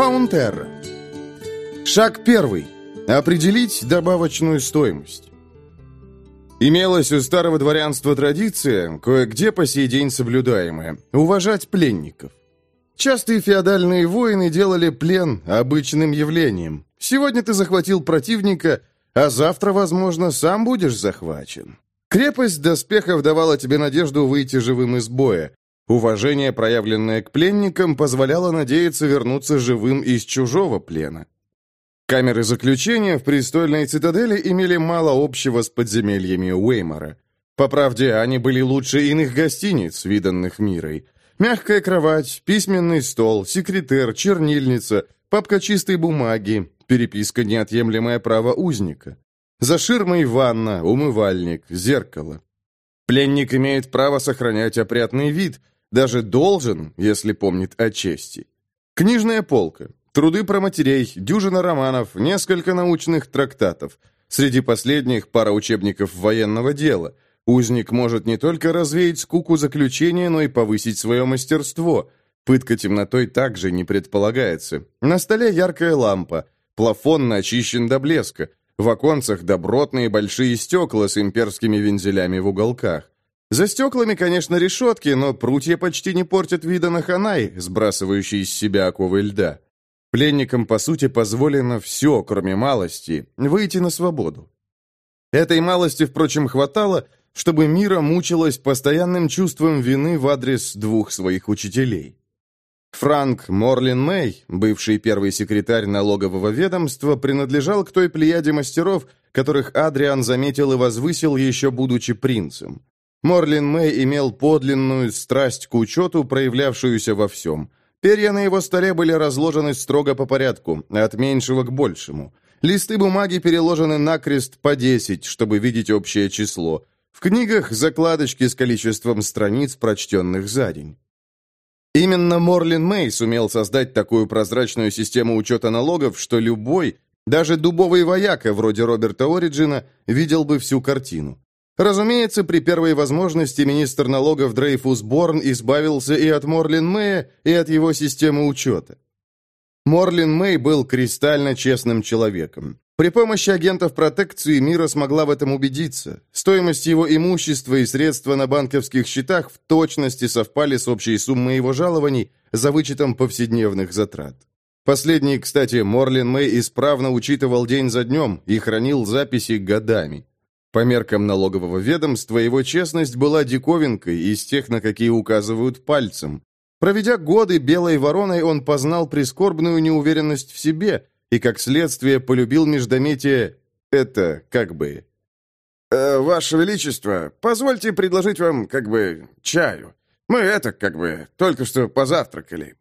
Фаунтерра. Шаг первый. Определить добавочную стоимость. Имелась у старого дворянства традиция, кое-где по сей день соблюдаемая, уважать пленников. Частые феодальные воины делали плен обычным явлением. Сегодня ты захватил противника, а завтра, возможно, сам будешь захвачен. Крепость доспехов давала тебе надежду выйти живым из боя. Уважение, проявленное к пленникам, позволяло надеяться вернуться живым из чужого плена. Камеры заключения в престольной цитадели имели мало общего с подземельями Уэймора. По правде, они были лучше иных гостиниц, виданных мирой. Мягкая кровать, письменный стол, секретер, чернильница, папка чистой бумаги, переписка неотъемлемое право узника. За ширмой ванна, умывальник, зеркало. Пленник имеет право сохранять опрятный вид, даже должен, если помнит о чести. Книжная полка, труды про матерей, дюжина романов, несколько научных трактатов. Среди последних пара учебников военного дела. Узник может не только развеять скуку заключения, но и повысить свое мастерство. Пытка темнотой также не предполагается. На столе яркая лампа. Плафон начищен до блеска. В оконцах добротные большие стекла с имперскими вензелями в уголках. За стеклами, конечно, решетки, но прутья почти не портят вида на ханай, сбрасывающий из себя оковы льда. Пленникам, по сути, позволено все, кроме малости, выйти на свободу. Этой малости, впрочем, хватало, чтобы Мира мучилась постоянным чувством вины в адрес двух своих учителей. Франк Морлин Мэй, бывший первый секретарь налогового ведомства, принадлежал к той плеяде мастеров, которых Адриан заметил и возвысил, еще будучи принцем. Морлин Мэй имел подлинную страсть к учету, проявлявшуюся во всем. Перья на его столе были разложены строго по порядку, от меньшего к большему. Листы бумаги переложены накрест по 10, чтобы видеть общее число. В книгах закладочки с количеством страниц, прочтенных за день. Именно Морлин Мэй сумел создать такую прозрачную систему учета налогов, что любой, даже дубовый вояка вроде Роберта Ориджина, видел бы всю картину. Разумеется, при первой возможности министр налогов Дрейфус Борн избавился и от Морлин Мэя, и от его системы учета. Морлин Мэй был кристально честным человеком. При помощи агентов протекции Мира смогла в этом убедиться. Стоимость его имущества и средства на банковских счетах в точности совпали с общей суммой его жалований за вычетом повседневных затрат. Последний, кстати, Морлин Мэй исправно учитывал день за днем и хранил записи годами. По меркам налогового ведомства его честность была диковинкой из тех, на какие указывают пальцем. Проведя годы белой вороной, он познал прискорбную неуверенность в себе и, как следствие, полюбил междометие «это как бы». «Э, «Ваше Величество, позвольте предложить вам как бы чаю. Мы это как бы только что позавтракали».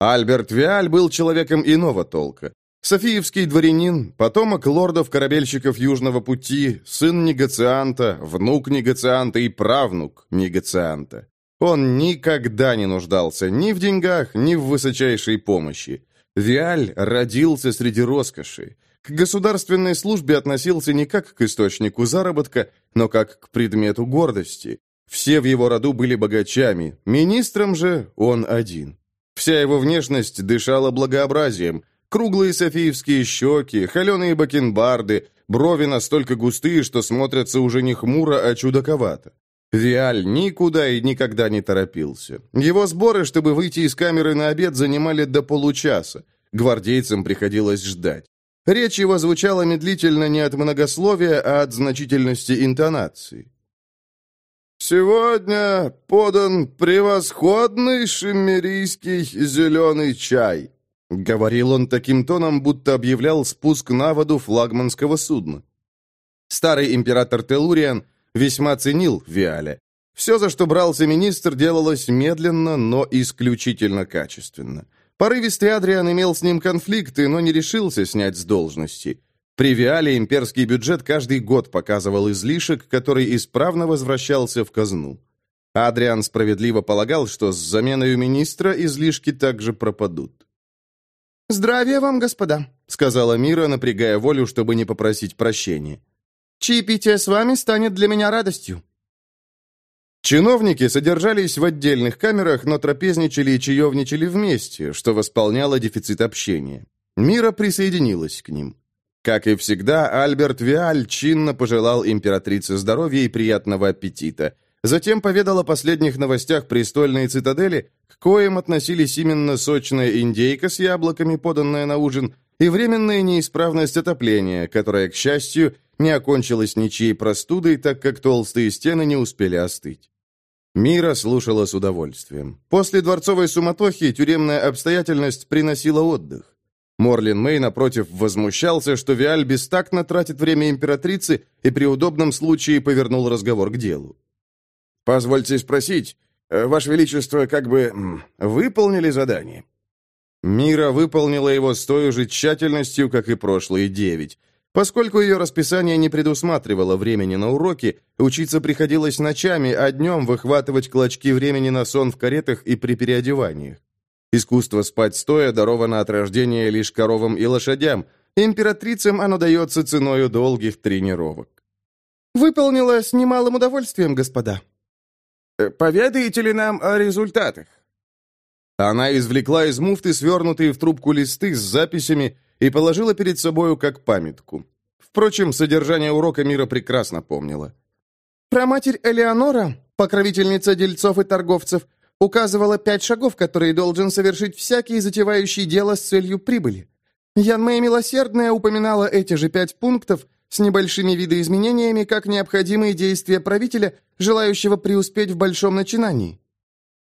Альберт Виаль был человеком иного толка. Софиевский дворянин, потомок лордов-корабельщиков Южного пути, сын негацианта, внук негацианта и правнук негацианта. Он никогда не нуждался ни в деньгах, ни в высочайшей помощи. Виаль родился среди роскоши. К государственной службе относился не как к источнику заработка, но как к предмету гордости. Все в его роду были богачами, министром же он один. Вся его внешность дышала благообразием – Круглые софиевские щеки, холеные бакенбарды, брови настолько густые, что смотрятся уже не хмуро, а чудаковато. Виаль никуда и никогда не торопился. Его сборы, чтобы выйти из камеры на обед, занимали до получаса. Гвардейцам приходилось ждать. Речь его звучала медлительно не от многословия, а от значительности интонации. «Сегодня подан превосходный шиммерийский зеленый чай», Говорил он таким тоном, будто объявлял спуск на воду флагманского судна. Старый император Телуриан весьма ценил Виаля. Все, за что брался министр, делалось медленно, но исключительно качественно. Порывистый Адриан имел с ним конфликты, но не решился снять с должности. При Виале имперский бюджет каждый год показывал излишек, который исправно возвращался в казну. Адриан справедливо полагал, что с заменой министра излишки также пропадут. «Здравия вам, господа», — сказала Мира, напрягая волю, чтобы не попросить прощения. «Чаепитие с вами станет для меня радостью». Чиновники содержались в отдельных камерах, но трапезничали и чаевничали вместе, что восполняло дефицит общения. Мира присоединилась к ним. Как и всегда, Альберт Виаль чинно пожелал императрице здоровья и приятного аппетита. Затем поведал о последних новостях престольной цитадели, к коим относились именно сочная индейка с яблоками, поданная на ужин, и временная неисправность отопления, которая, к счастью, не окончилась ничьей простудой, так как толстые стены не успели остыть. Мира слушала с удовольствием. После дворцовой суматохи тюремная обстоятельность приносила отдых. Морлин Мэй, напротив, возмущался, что Виаль бестактно тратит время императрицы и при удобном случае повернул разговор к делу. «Позвольте спросить, э, Ваше Величество как бы выполнили задание?» Мира выполнила его с той же тщательностью, как и прошлые девять. Поскольку ее расписание не предусматривало времени на уроки, учиться приходилось ночами, а днем выхватывать клочки времени на сон в каретах и при переодеваниях. Искусство спать стоя даровано от рождения лишь коровам и лошадям. Императрицам оно дается ценою долгих тренировок. «Выполнила с немалым удовольствием, господа». Э, «Поведаете ли нам о результатах?» Она извлекла из муфты свернутые в трубку листы с записями и положила перед собою как памятку. Впрочем, содержание урока Мира прекрасно помнила. Про матерь Элеонора, покровительница дельцов и торговцев, указывала пять шагов, которые должен совершить всякий, затевающий дело с целью прибыли. Ян Мэй Милосердная упоминала эти же пять пунктов с небольшими видоизменениями, как необходимые действия правителя, желающего преуспеть в большом начинании.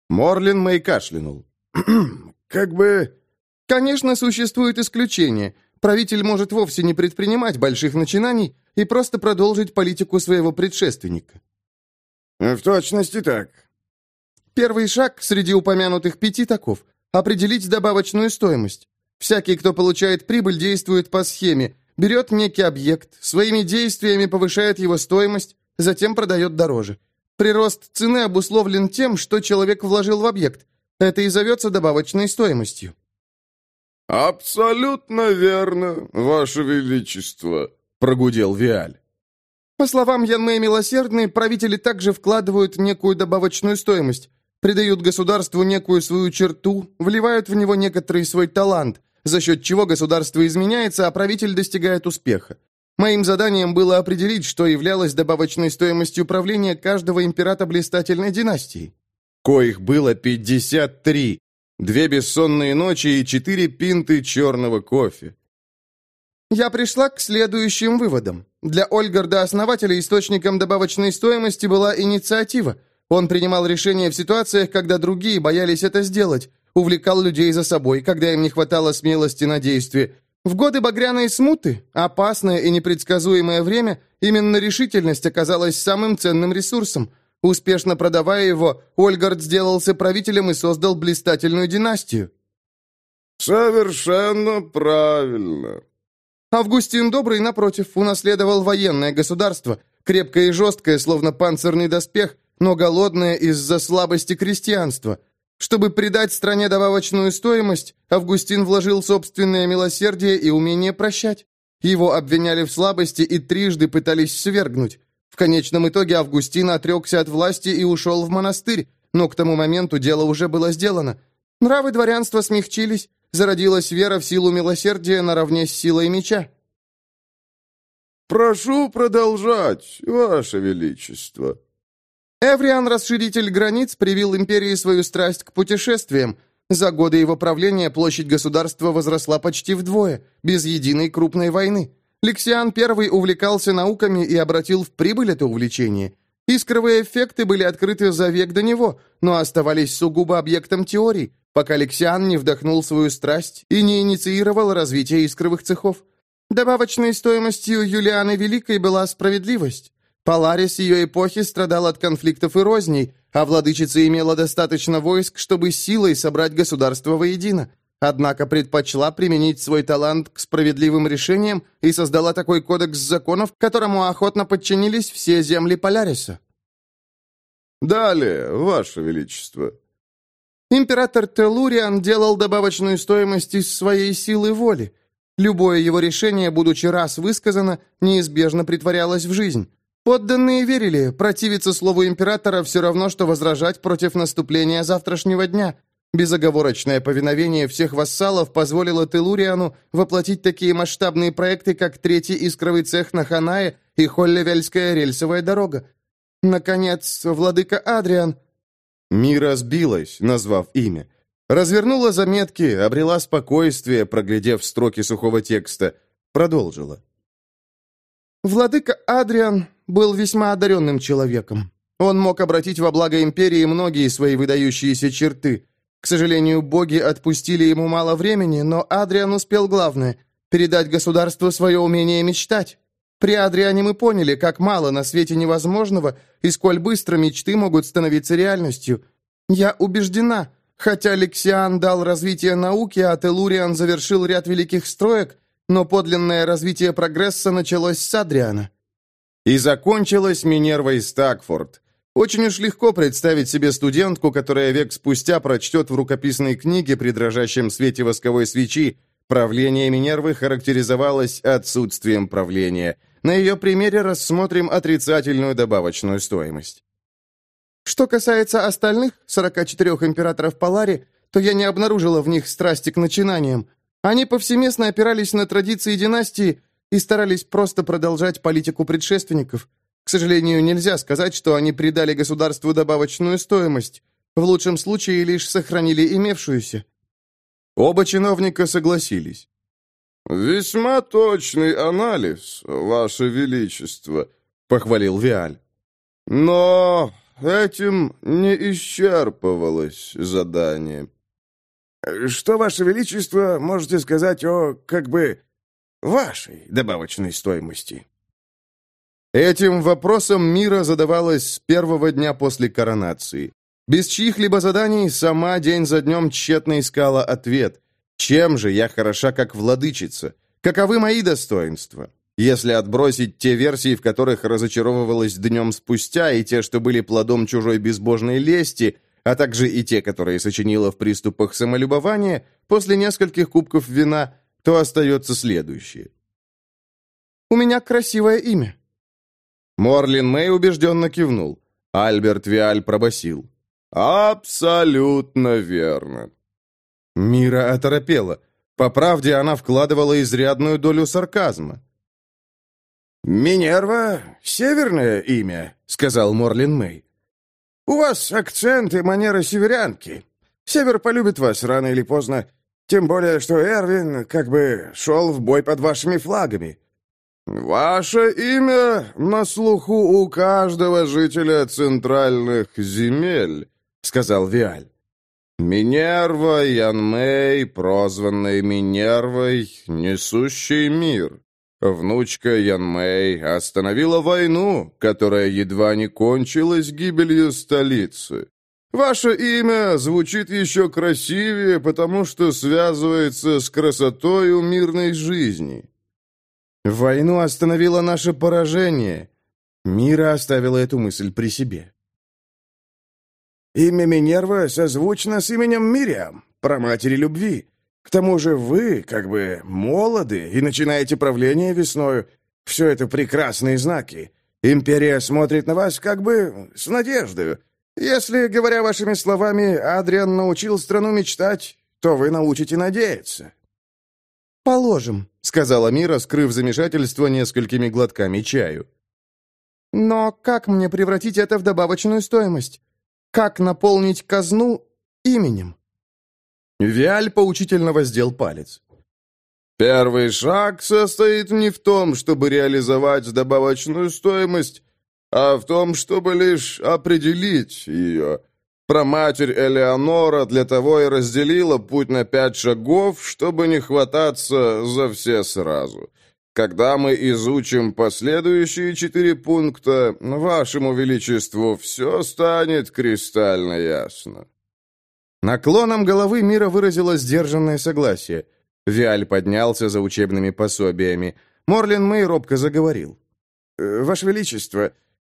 Морлин Мэй кашлянул. «Как бы...» «Конечно, существует исключение. Правитель может вовсе не предпринимать больших начинаний и просто продолжить политику своего предшественника». «В точности так. Первый шаг среди упомянутых пяти таков – определить добавочную стоимость. Всякий, кто получает прибыль, действует по схеме, берет некий объект, своими действиями повышает его стоимость, затем продает дороже. Прирост цены обусловлен тем, что человек вложил в объект. Это и зовется добавочной стоимостью. «Абсолютно верно, Ваше Величество», — прогудел Виаль. По словам Янмэ Милосердной, правители также вкладывают некую добавочную стоимость, придают государству некую свою черту, вливают в него некоторый свой талант, за счет чего государство изменяется, а правитель достигает успеха. Моим заданием было определить, что являлось добавочной стоимостью правления каждого императа блистательной династии. Коих было 53, две бессонные ночи и четыре пинты черного кофе. Я пришла к следующим выводам. Для Ольгарда-основателя источником добавочной стоимости была инициатива, он принимал решения в ситуациях, когда другие боялись это сделать, увлекал людей за собой, когда им не хватало смелости на действие. В годы багряной смуты, опасное и непредсказуемое время, именно решительность оказалась самым ценным ресурсом. Успешно продавая его, Ольгард сделался правителем и создал блистательную династию. «Совершенно правильно». Августин Добрый, напротив, унаследовал военное государство, крепкое и жесткое, словно панцирный доспех, но голодная из-за слабости крестьянства. Чтобы придать стране добавочную стоимость, Августин вложил собственное милосердие и умение прощать. Его обвиняли в слабости и трижды пытались свергнуть. В конечном итоге Августин отрекся от власти и ушел в монастырь, но к тому моменту дело уже было сделано. Нравы дворянства смягчились, зародилась вера в силу милосердия наравне с силой меча. «Прошу продолжать, Ваше Величество», Эвриан, расширитель границ, привил империи свою страсть к путешествиям. За годы его правления площадь государства возросла почти вдвое, без единой крупной войны. Лексиан I увлекался науками и обратил в прибыль это увлечение. Искровые эффекты были открыты за век до него, но оставались сугубо объектом теорий, пока Лексиан не вдохнул свою страсть и не инициировал развитие искровых цехов. Добавочной стоимостью Юлианы Великой была справедливость. Поларис ее эпохи страдал от конфликтов и розней, а владычица имела достаточно войск, чтобы силой собрать государство воедино. Однако предпочла применить свой талант к справедливым решениям и создала такой кодекс законов, которому охотно подчинились все земли Поляриса. «Далее, Ваше Величество». Император Телуриан делал добавочную стоимость из своей силы воли. Любое его решение, будучи раз высказано, неизбежно притворялось в жизнь. Подданные верили, противиться слову императора все равно, что возражать против наступления завтрашнего дня. Безоговорочное повиновение всех вассалов позволило Телуриану воплотить такие масштабные проекты, как Третий искровый цех на Ханае и Холлевельская рельсовая дорога. Наконец, владыка Адриан... Мира сбилась, назвав имя. Развернула заметки, обрела спокойствие, проглядев строки сухого текста. Продолжила. Владыка Адриан был весьма одаренным человеком. Он мог обратить во благо империи многие свои выдающиеся черты. К сожалению, боги отпустили ему мало времени, но Адриан успел главное — передать государству свое умение мечтать. При Адриане мы поняли, как мало на свете невозможного и сколь быстро мечты могут становиться реальностью. Я убеждена, хотя Лексиан дал развитие науки, а Телуриан завершил ряд великих строек, но подлинное развитие прогресса началось с Адриана. И закончилась Минервой Стакфорд. Очень уж легко представить себе студентку, которая век спустя прочтет в рукописной книге при дрожащем свете восковой свечи Правление Минервы характеризовалось отсутствием правления. На ее примере рассмотрим отрицательную добавочную стоимость. Что касается остальных 44 императоров Палари, то я не обнаружила в них страсти к начинаниям. Они повсеместно опирались на традиции династии и старались просто продолжать политику предшественников. К сожалению, нельзя сказать, что они придали государству добавочную стоимость. В лучшем случае лишь сохранили имевшуюся. Оба чиновника согласились. «Весьма точный анализ, Ваше Величество», — похвалил Виаль. «Но этим не исчерпывалось задание». «Что, Ваше Величество, можете сказать о, как бы, вашей добавочной стоимости?» Этим вопросом мира задавалась с первого дня после коронации. Без чьих-либо заданий сама день за днем тщетно искала ответ. Чем же я хороша как владычица? Каковы мои достоинства? Если отбросить те версии, в которых разочаровывалась днем спустя, и те, что были плодом чужой безбожной лести, а также и те, которые сочинила в приступах самолюбования, после нескольких кубков вина, то остается следующее. «У меня красивое имя». Морлин Мэй убежденно кивнул. Альберт Виаль пробасил. «Абсолютно верно». Мира оторопела. По правде, она вкладывала изрядную долю сарказма. «Минерва — северное имя», — сказал Морлин Мэй. «У вас акцент и манера северянки. Север полюбит вас рано или поздно, тем более, что Эрвин как бы шел в бой под вашими флагами. Ваше имя на слуху у каждого жителя центральных земель», — сказал Виаль. «Минерва Янмей, прозванная Минервой, несущий мир. Внучка Янмей остановила войну, которая едва не кончилась гибелью столицы. Ваше имя звучит еще красивее, потому что связывается с красотой мирной жизни». «Войну остановило наше поражение». Мира оставила эту мысль при себе. Имя Минерва созвучно с именем Мириам, праматери любви. К тому же вы, как бы, молоды и начинаете правление весною. Все это прекрасные знаки. Империя смотрит на вас как бы с надеждой. Если, говоря вашими словами, Адриан научил страну мечтать, то вы научите надеяться». «Положим», — сказала Мира, скрыв замешательство несколькими глотками чаю. «Но как мне превратить это в добавочную стоимость? Как наполнить казну именем? Виаль поучительно воздел палец. Первый шаг состоит не в том, чтобы реализовать добавочную стоимость, а в том, чтобы лишь определить ее. Проматерь Элеонора для того и разделила путь на пять шагов, чтобы не хвататься за все сразу. Когда мы изучим последующие четыре пункта, вашему величеству все станет кристально ясно». Наклоном головы Мира выразила сдержанное согласие. Виаль поднялся за учебными пособиями. Морлин Мэй робко заговорил. «Э, «Ваше Величество,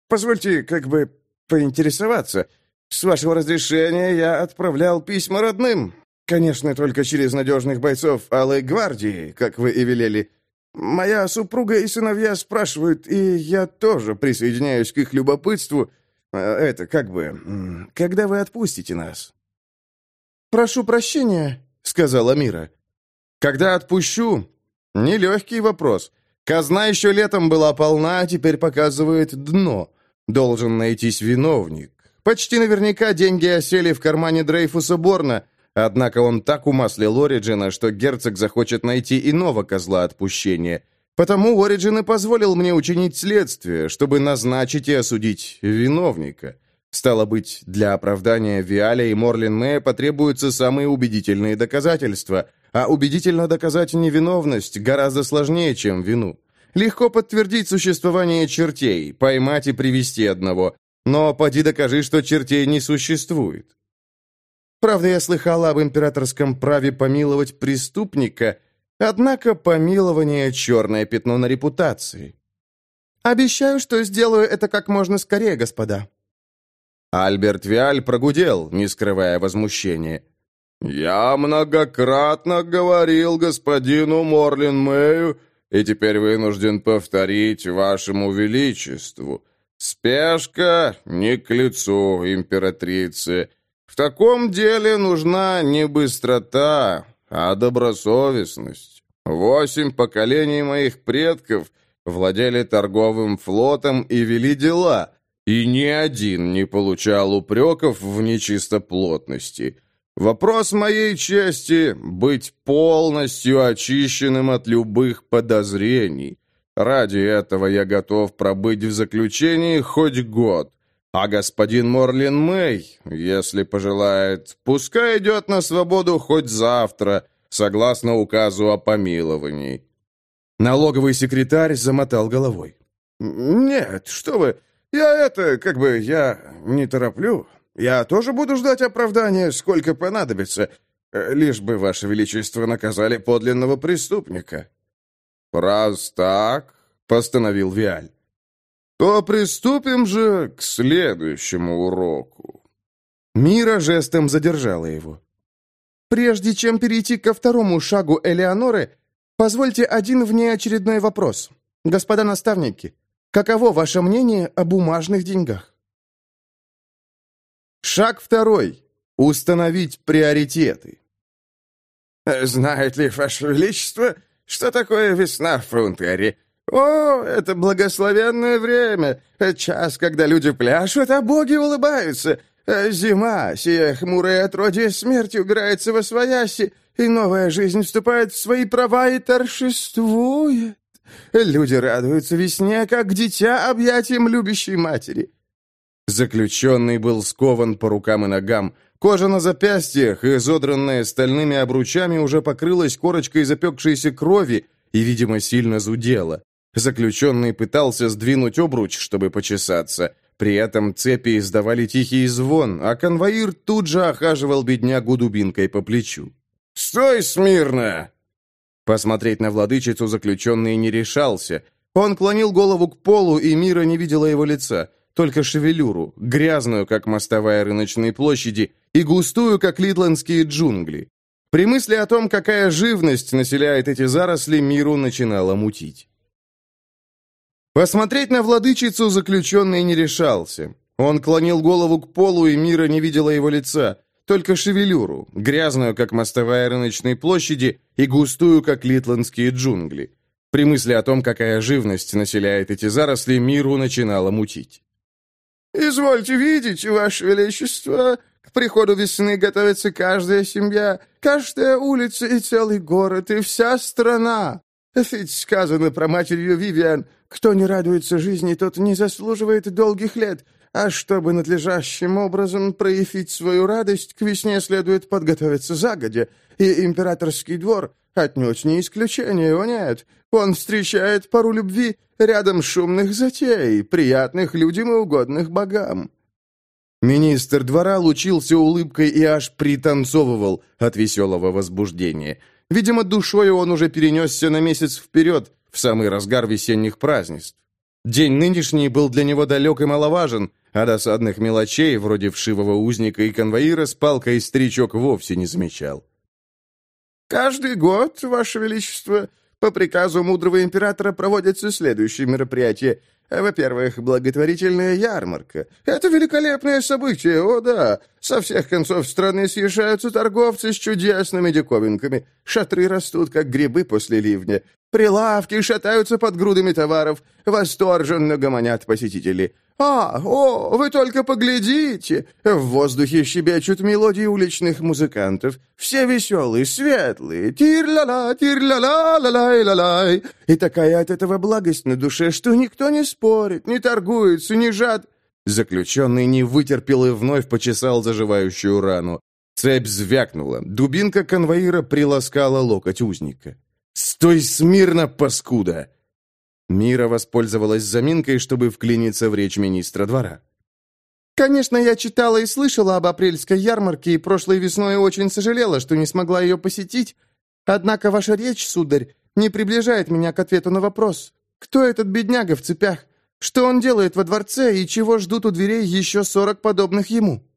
позвольте как бы поинтересоваться. С вашего разрешения я отправлял письма родным. Конечно, только через надежных бойцов Алой Гвардии, как вы и велели. Моя супруга и сыновья спрашивают, и я тоже присоединяюсь к их любопытству. Э, это как бы... Когда вы отпустите нас?» «Прошу прощения», — сказала Мира. «Когда отпущу?» Нелегкий вопрос. Казна еще летом была полна, а теперь показывает дно. Должен найтись виновник. Почти наверняка деньги осели в кармане Дрейфуса Борна, однако он так умаслил Ориджина, что герцог захочет найти иного козла отпущения. Потому Ориджин и позволил мне учинить следствие, чтобы назначить и осудить виновника. Стало быть, для оправдания Виаля и Морлин Мэя потребуются самые убедительные доказательства, а убедительно доказать невиновность гораздо сложнее, чем вину. Легко подтвердить существование чертей, поймать и привести одного, но поди докажи, что чертей не существует. Правда, я слыхала об императорском праве помиловать преступника, однако помилование — черное пятно на репутации. Обещаю, что сделаю это как можно скорее, господа. Альберт Виаль прогудел, не скрывая возмущения. «Я многократно говорил господину Морлин Мэю, и теперь вынужден повторить вашему величеству. Спешка не к лицу императрицы. В таком деле нужна не быстрота, а добросовестность. Восемь поколений моих предков владели торговым флотом и вели дела, и ни один не получал упреков в нечистоплотности. Вопрос моей чести — быть полностью очищенным от любых подозрений. Ради этого я готов пробыть в заключении хоть год. А господин Морлин Мэй, если пожелает, пускай идет на свободу хоть завтра, согласно указу о помиловании». Налоговый секретарь замотал головой. «Нет, что вы, я это, как бы, я не тороплю. Я тоже буду ждать оправдания, сколько понадобится, э, лишь бы, Ваше Величество, наказали подлинного преступника». «Раз так», — постановил Виаль, — «то приступим же к следующему уроку». Мира жестом задержала его. «Прежде чем перейти ко второму шагу Элеоноры, позвольте один внеочередной вопрос. Господа наставники, каково ваше мнение о бумажных деньгах?» Шаг второй. Установить приоритеты. «Знает ли Ваше Величество, что такое весна в Фронтере? О, это благословенное время, час, когда люди пляшут, а боги улыбаются. Зима, сия хмурая отродье смерти убирается во свояси, и новая жизнь вступает в свои права и торжествует. Люди радуются весне, как дитя объятием любящей матери». Заключенный был скован по рукам и ногам, Кожа на запястьях, изодранная стальными обручами, уже покрылась корочкой запекшейся крови и, видимо, сильно зудела. Заключенный пытался сдвинуть обруч, чтобы почесаться. При этом цепи издавали тихий звон, а конвоир тут же охаживал беднягу дубинкой по плечу. «Стой смирно!» Посмотреть на владычицу заключенный не решался. Он клонил голову к полу, и Мира не видела его лица только шевелюру, грязную, как мостовая рыночной площади, и густую, как литландские джунгли. При мысли о том, какая живность населяет эти заросли, миру начинало мутить. Посмотреть на владычицу заключенный не решался. Он клонил голову к полу, и Мира не видела его лица, только шевелюру, грязную, как мостовая рыночной площади, и густую, как литландские джунгли. При мысли о том, какая живность населяет эти заросли, миру начинало мутить. «Извольте видеть, Ваше Величество, к приходу весны готовится каждая семья, каждая улица и целый город, и вся страна. Ведь сказано про матерью Вивиан, кто не радуется жизни, тот не заслуживает долгих лет, а чтобы надлежащим образом проявить свою радость, к весне следует подготовиться загодя, и императорский двор отнюдь не исключение, о нет. Он встречает пару любви рядом шумных затей, приятных людям и угодных богам». Министр двора лучился улыбкой и аж пританцовывал от веселого возбуждения. Видимо, душою он уже перенесся на месяц вперед, в самый разгар весенних празднеств. День нынешний был для него далек и маловажен, а досадных мелочей, вроде вшивого узника и конвоира, с палкой старичок вовсе не замечал. «Каждый год, Ваше Величество, По приказу мудрого императора проводятся следующие мероприятия. Во-первых, благотворительная ярмарка. Это великолепное событие, о да. Со всех концов страны съезжаются торговцы с чудесными диковинками. Шатры растут, как грибы после ливня. Прилавки шатаются под грудами товаров. Восторженно гомонят посетители. «А, о, вы только поглядите! В воздухе щебечут мелодии уличных музыкантов. Все веселые, светлые. Тир-ла-ла, тир-ла-ла-ла-лай-ла-лай. И такая от этого благость на душе, что никто не спорит, не торгуется, не жад...» Заключенный не вытерпел и вновь почесал заживающую рану. Цепь звякнула. Дубинка конвоира приласкала локоть узника. «Стой смирно, паскуда!» Мира воспользовалась заминкой, чтобы вклиниться в речь министра двора. «Конечно, я читала и слышала об апрельской ярмарке, и прошлой весной очень сожалела, что не смогла ее посетить. Однако ваша речь, сударь, не приближает меня к ответу на вопрос. Кто этот бедняга в цепях? Что он делает во дворце, и чего ждут у дверей еще сорок подобных ему?»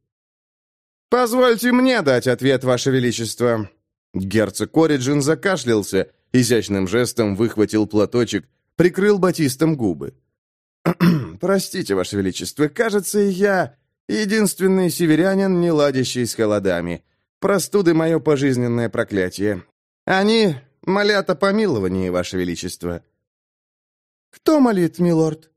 «Позвольте мне дать ответ, ваше величество». Герцог Ориджин закашлялся, изящным жестом выхватил платочек, прикрыл батистом губы. «Простите, Ваше Величество, кажется, я единственный северянин, не ладящий с холодами. Простуды — мое пожизненное проклятие. Они молят о помиловании, Ваше Величество». «Кто молит, милорд?»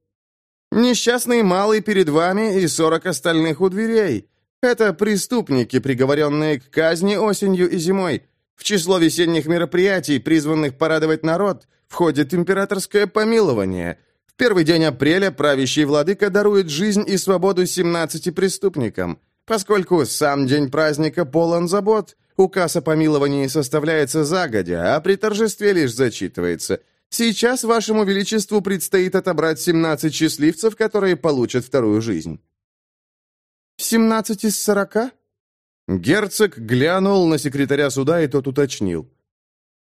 «Несчастный малый перед вами и сорок остальных у дверей. Это преступники, приговоренные к казни осенью и зимой. В число весенних мероприятий, призванных порадовать народ, входит императорское помилование. В первый день апреля правящий владыка дарует жизнь и свободу 17 преступникам. Поскольку сам день праздника полон забот, указ о помиловании составляется загодя, а при торжестве лишь зачитывается. Сейчас вашему величеству предстоит отобрать 17 счастливцев, которые получат вторую жизнь. «17 из сорока?» Герцог глянул на секретаря суда, и тот уточнил.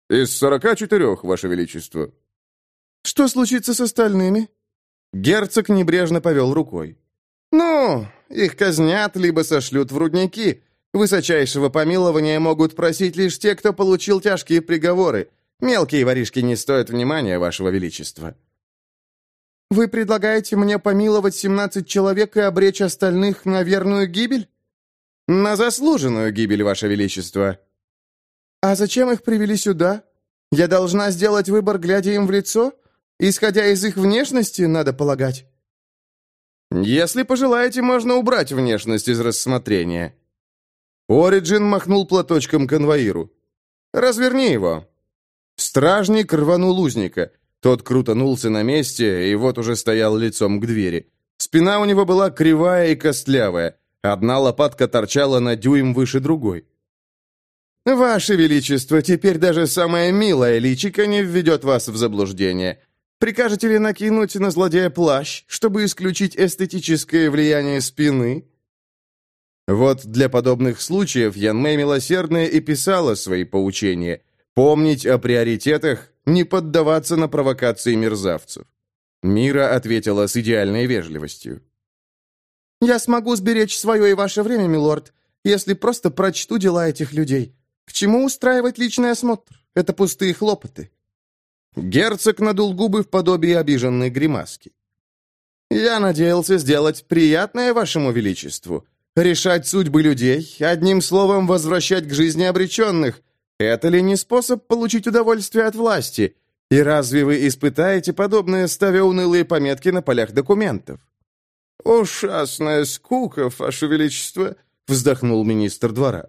«Из сорока четырех, Ваше Величество». «Что случится с остальными?» Герцог небрежно повел рукой. «Ну, их казнят, либо сошлют в рудники. Высочайшего помилования могут просить лишь те, кто получил тяжкие приговоры. Мелкие воришки не стоят внимания, Вашего Величества». «Вы предлагаете мне помиловать семнадцать человек и обречь остальных на верную гибель?» «На заслуженную гибель, Ваше Величество», «А зачем их привели сюда? Я должна сделать выбор, глядя им в лицо? Исходя из их внешности, надо полагать». «Если пожелаете, можно убрать внешность из рассмотрения». Ориджин махнул платочком конвоиру. «Разверни его». Стражник рванул узника. Тот крутанулся на месте и вот уже стоял лицом к двери. Спина у него была кривая и костлявая. Одна лопатка торчала на дюйм выше другой. «Ваше Величество, теперь даже самая милая личика не введет вас в заблуждение. Прикажете ли накинуть на злодея плащ, чтобы исключить эстетическое влияние спины?» Вот для подобных случаев Ян Мэй Милосердная и писала свои поучения. Помнить о приоритетах, не поддаваться на провокации мерзавцев. Мира ответила с идеальной вежливостью. «Я смогу сберечь свое и ваше время, милорд, если просто прочту дела этих людей. К чему устраивать личный осмотр? Это пустые хлопоты. Герцог надул губы в подобии обиженной гримаски. «Я надеялся сделать приятное вашему величеству. Решать судьбы людей, одним словом возвращать к жизни обреченных. Это ли не способ получить удовольствие от власти? И разве вы испытаете подобное, ставя унылые пометки на полях документов?» «Ужасная скука, ваше величество», — вздохнул министр двора.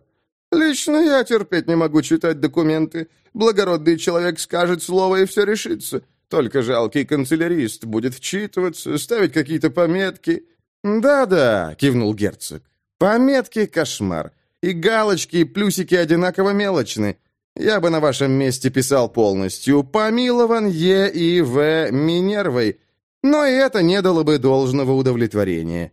«Лично я терпеть не могу читать документы. Благородный человек скажет слово, и все решится. Только жалкий канцелярист будет вчитываться, ставить какие-то пометки». «Да-да», — кивнул герцог. «Пометки — кошмар. И галочки, и плюсики одинаково мелочны. Я бы на вашем месте писал полностью «Помилован Е. и В. Минервой», но и это не дало бы должного удовлетворения.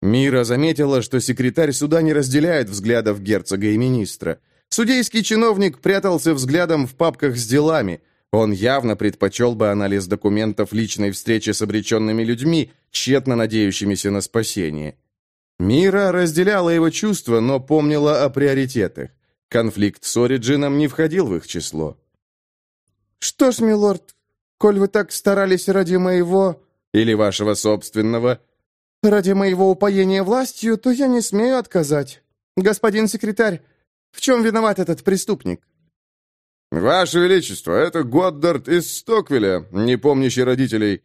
Мира заметила, что секретарь суда не разделяет взглядов герцога и министра. Судейский чиновник прятался взглядом в папках с делами. Он явно предпочел бы анализ документов личной встречи с обреченными людьми, тщетно надеющимися на спасение. Мира разделяла его чувства, но помнила о приоритетах. Конфликт с Ориджином не входил в их число. «Что ж, милорд, коль вы так старались ради моего...» «Или вашего собственного...» «Ради моего упоения властью, то я не смею отказать. Господин секретарь, в чем виноват этот преступник?» «Ваше Величество, это Годдард из Стоквеля, не помнящий родителей.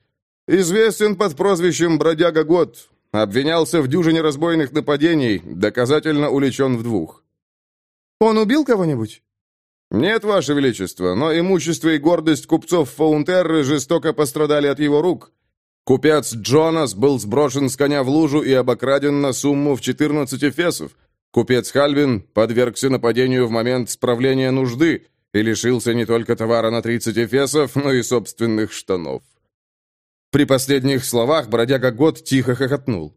Известен под прозвищем Бродяга Год. Обвинялся в дюжине разбойных нападений, доказательно уличен в двух». «Он убил кого-нибудь?» «Нет, Ваше Величество, но имущество и гордость купцов Фаунтерры жестоко пострадали от его рук. Купец Джонас был сброшен с коня в лужу и обокраден на сумму в 14 эфесов. Купец Хальвин подвергся нападению в момент справления нужды и лишился не только товара на 30 эфесов, но и собственных штанов». При последних словах бродяга Год тихо хохотнул.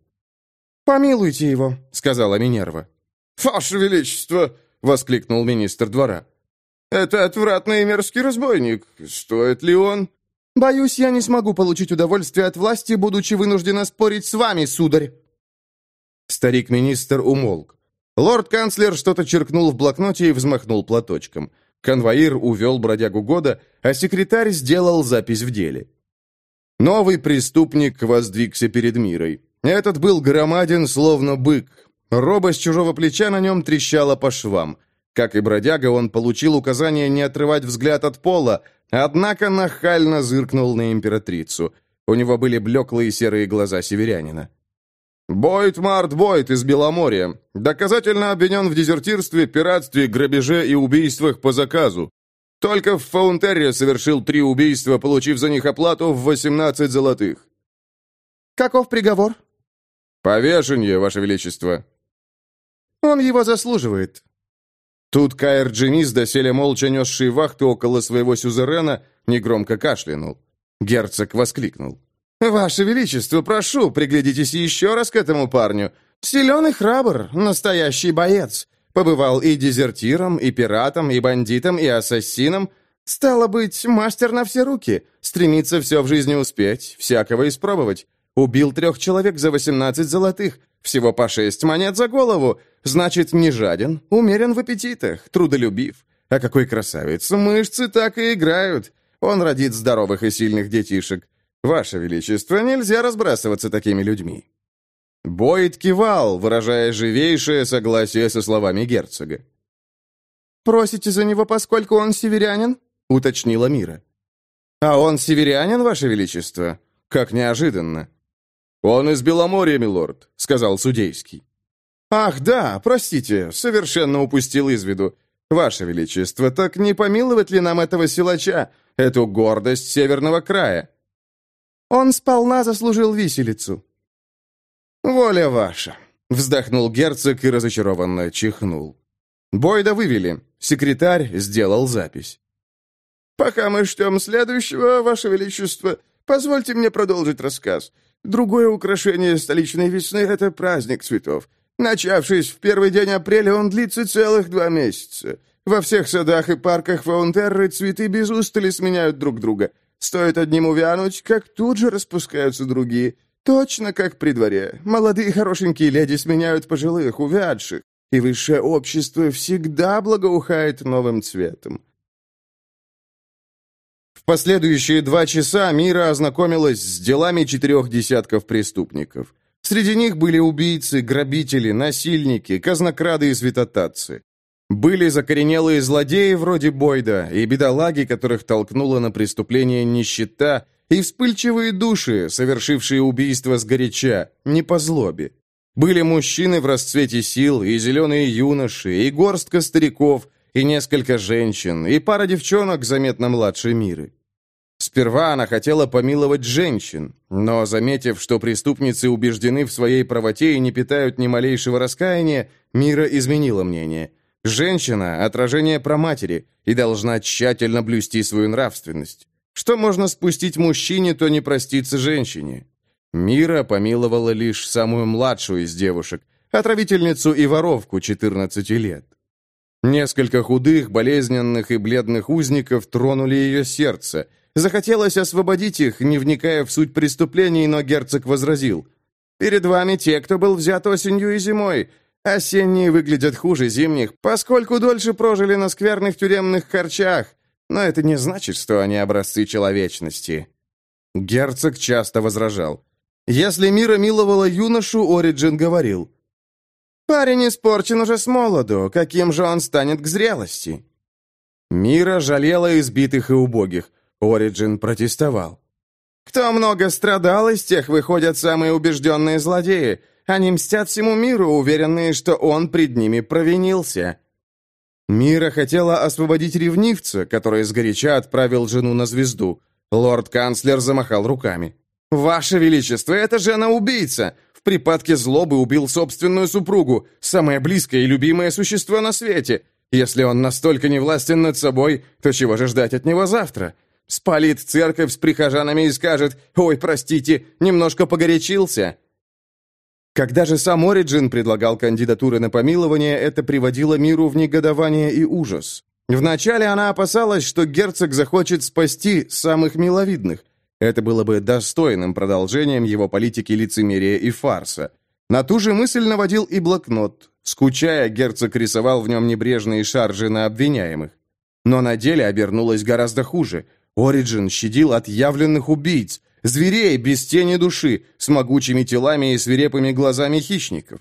«Помилуйте его», — сказала Минерва. «Ваше Величество!» — воскликнул министр двора. «Это отвратный и мерзкий разбойник. Стоит ли он?» «Боюсь, я не смогу получить удовольствие от власти, будучи вынуждена спорить с вами, сударь». Старик-министр умолк. Лорд-канцлер что-то черкнул в блокноте и взмахнул платочком. Конвоир увел бродягу года, а секретарь сделал запись в деле. Новый преступник воздвигся перед мирой. Этот был громаден, словно бык. Роба с чужого плеча на нем трещала по швам. Как и бродяга, он получил указание не отрывать взгляд от пола, однако нахально зыркнул на императрицу. У него были блеклые серые глаза северянина. Бойт Март Бойт из Беломорья. Доказательно обвинен в дезертирстве, пиратстве, грабеже и убийствах по заказу. Только в Фаунтерре совершил три убийства, получив за них оплату в 18 золотых. Каков приговор? Повешенье, Ваше Величество. Он его заслуживает. Тут Каэр Джемис, доселе молча несший вахту около своего сюзерена, негромко кашлянул. Герцог воскликнул. «Ваше Величество, прошу, приглядитесь еще раз к этому парню. Силен и храбр, настоящий боец. Побывал и дезертиром, и пиратом, и бандитом, и ассасином. Стало быть, мастер на все руки. Стремится все в жизни успеть, всякого испробовать. Убил трех человек за восемнадцать золотых. Всего по шесть монет за голову. Значит, не жаден, умерен в аппетитах, трудолюбив. А какой красавец, мышцы так и играют. Он родит здоровых и сильных детишек. «Ваше Величество, нельзя разбрасываться такими людьми». Бойд кивал, выражая живейшее согласие со словами герцога. «Просите за него, поскольку он северянин?» — уточнила Мира. «А он северянин, Ваше Величество? Как неожиданно!» «Он из Беломорья, милорд», — сказал судейский. «Ах, да, простите, совершенно упустил из виду. Ваше Величество, так не помиловать ли нам этого силача, эту гордость северного края?» Он сполна заслужил виселицу». «Воля ваша», — вздохнул герцог и разочарованно чихнул. Бойда вывели. Секретарь сделал запись. «Пока мы ждем следующего, Ваше Величество, позвольте мне продолжить рассказ. Другое украшение столичной весны — это праздник цветов. Начавшись в первый день апреля, он длится целых два месяца. Во всех садах и парках Фаунтерры цветы без устали сменяют друг друга. Стоит одним увянуть, как тут же распускаются другие. Точно как при дворе. Молодые хорошенькие леди сменяют пожилых, увядших, и высшее общество всегда благоухает новым цветом. В последующие два часа Мира ознакомилась с делами четырех десятков преступников. Среди них были убийцы, грабители, насильники, казнокрады и святотатцы. Были закоренелые злодеи вроде Бойда и бедолаги, которых толкнула на преступление нищета, и вспыльчивые души, совершившие убийство сгоряча, не по злобе. Были мужчины в расцвете сил, и зеленые юноши, и горстка стариков, и несколько женщин, и пара девчонок заметно младше Миры. Сперва она хотела помиловать женщин, но, заметив, что преступницы убеждены в своей правоте и не питают ни малейшего раскаяния, Мира изменила мнение – Женщина – отражение проматери и должна тщательно блюсти свою нравственность. Что можно спустить мужчине, то не простится женщине. Мира помиловала лишь самую младшую из девушек, отравительницу и воровку 14 лет. Несколько худых, болезненных и бледных узников тронули ее сердце. Захотелось освободить их, не вникая в суть преступлений, но герцог возразил. «Перед вами те, кто был взят осенью и зимой. Осенние выглядят хуже зимних, поскольку дольше прожили на скверных тюремных харчах. но это не значит, что они образцы человечности». Герцог часто возражал. Если Мира миловала юношу, Ориджин говорил. «Парень испорчен уже с молоду, каким же он станет к зрелости?» Мира жалела избитых и убогих. Ориджин протестовал. «Кто много страдал, из тех выходят самые убежденные злодеи. Они мстят всему миру, уверенные, что он пред ними провинился». Мира хотела освободить ревнивца, который сгоряча отправил жену на звезду. Лорд-канцлер замахал руками. «Ваше Величество, это жена-убийца! В припадке злобы убил собственную супругу, самое близкое и любимое существо на свете. Если он настолько не властен над собой, то чего же ждать от него завтра? Спалит церковь с прихожанами и скажет «Ой, простите, немножко погорячился». Когда же сам Ориджин предлагал кандидатуры на помилование, это приводило миру в негодование и ужас. Вначале она опасалась, что герцог захочет спасти самых миловидных. Это было бы достойным продолжением его политики лицемерия и фарса. На ту же мысль наводил и блокнот. Скучая, герцог рисовал в нем небрежные шаржи на обвиняемых. Но на деле обернулось гораздо хуже. Ориджин щадил отъявленных убийц, Зверей без тени души, с могучими телами и свирепыми глазами хищников.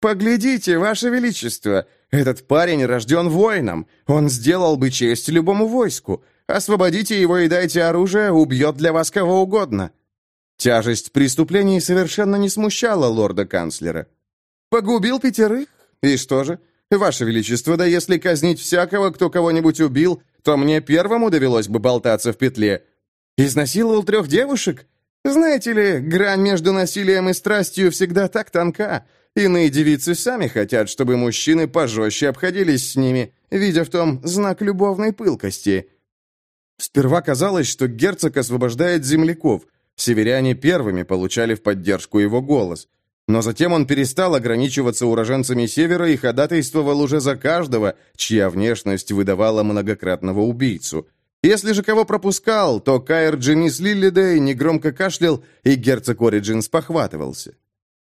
«Поглядите, Ваше Величество, этот парень рожден воином. Он сделал бы честь любому войску. Освободите его и дайте оружие, убьет для вас кого угодно». Тяжесть преступлений совершенно не смущала лорда-канцлера. «Погубил пятерых? И что же? Ваше Величество, да если казнить всякого, кто кого-нибудь убил, то мне первому довелось бы болтаться в петле. Изнасиловал трех девушек? Знаете ли, грань между насилием и страстью всегда так тонка. Иные девицы сами хотят, чтобы мужчины пожестче обходились с ними, видя в том знак любовной пылкости. Сперва казалось, что герцог освобождает земляков. Северяне первыми получали в поддержку его голос. Но затем он перестал ограничиваться уроженцами Севера и ходатайствовал уже за каждого, чья внешность выдавала многократного убийцу. Если же кого пропускал, то Кайр Дженис Лиллидей негромко кашлял, и герцог Ориджин спохватывался.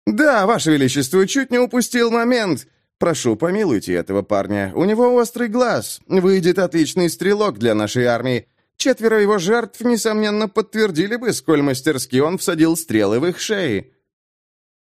«Да, Ваше Величество, чуть не упустил момент. Прошу, помилуйте этого парня. У него острый глаз. Выйдет отличный стрелок для нашей армии. Четверо его жертв, несомненно, подтвердили бы, сколь мастерски он всадил стрелы в их шеи».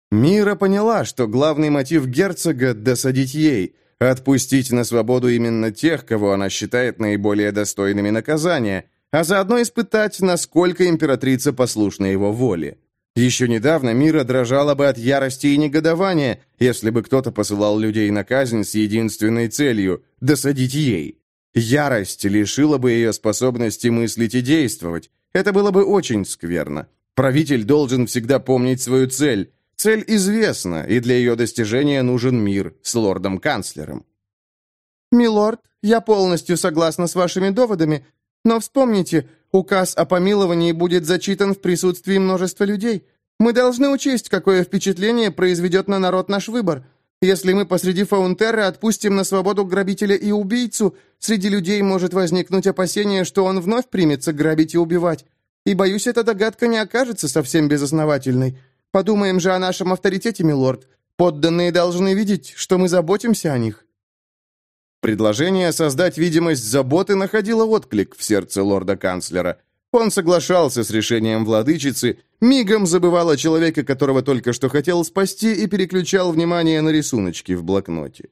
Мира поняла, что главный мотив герцога — досадить ей — отпустить на свободу именно тех, кого она считает наиболее достойными наказания, а заодно испытать, насколько императрица послушна его воле. Еще недавно Мира дрожала бы от ярости и негодования, если бы кто-то посылал людей на казнь с единственной целью – досадить ей. Ярость лишила бы ее способности мыслить и действовать. Это было бы очень скверно. Правитель должен всегда помнить свою цель, Цель известна, и для ее достижения нужен мир с лордом-канцлером. «Милорд, я полностью согласна с вашими доводами, но вспомните, указ о помиловании будет зачитан в присутствии множества людей. Мы должны учесть, какое впечатление произведет на народ наш выбор. Если мы посреди Фаунтерра отпустим на свободу грабителя и убийцу, среди людей может возникнуть опасение, что он вновь примется грабить и убивать. И, боюсь, эта догадка не окажется совсем безосновательной. Подумаем же о нашем авторитете, милорд. Подданные должны видеть, что мы заботимся о них». Предложение создать видимость заботы находило отклик в сердце лорда-канцлера. Он соглашался с решением владычицы, мигом забывал о человеке, которого только что хотел спасти, и переключал внимание на рисуночки в блокноте.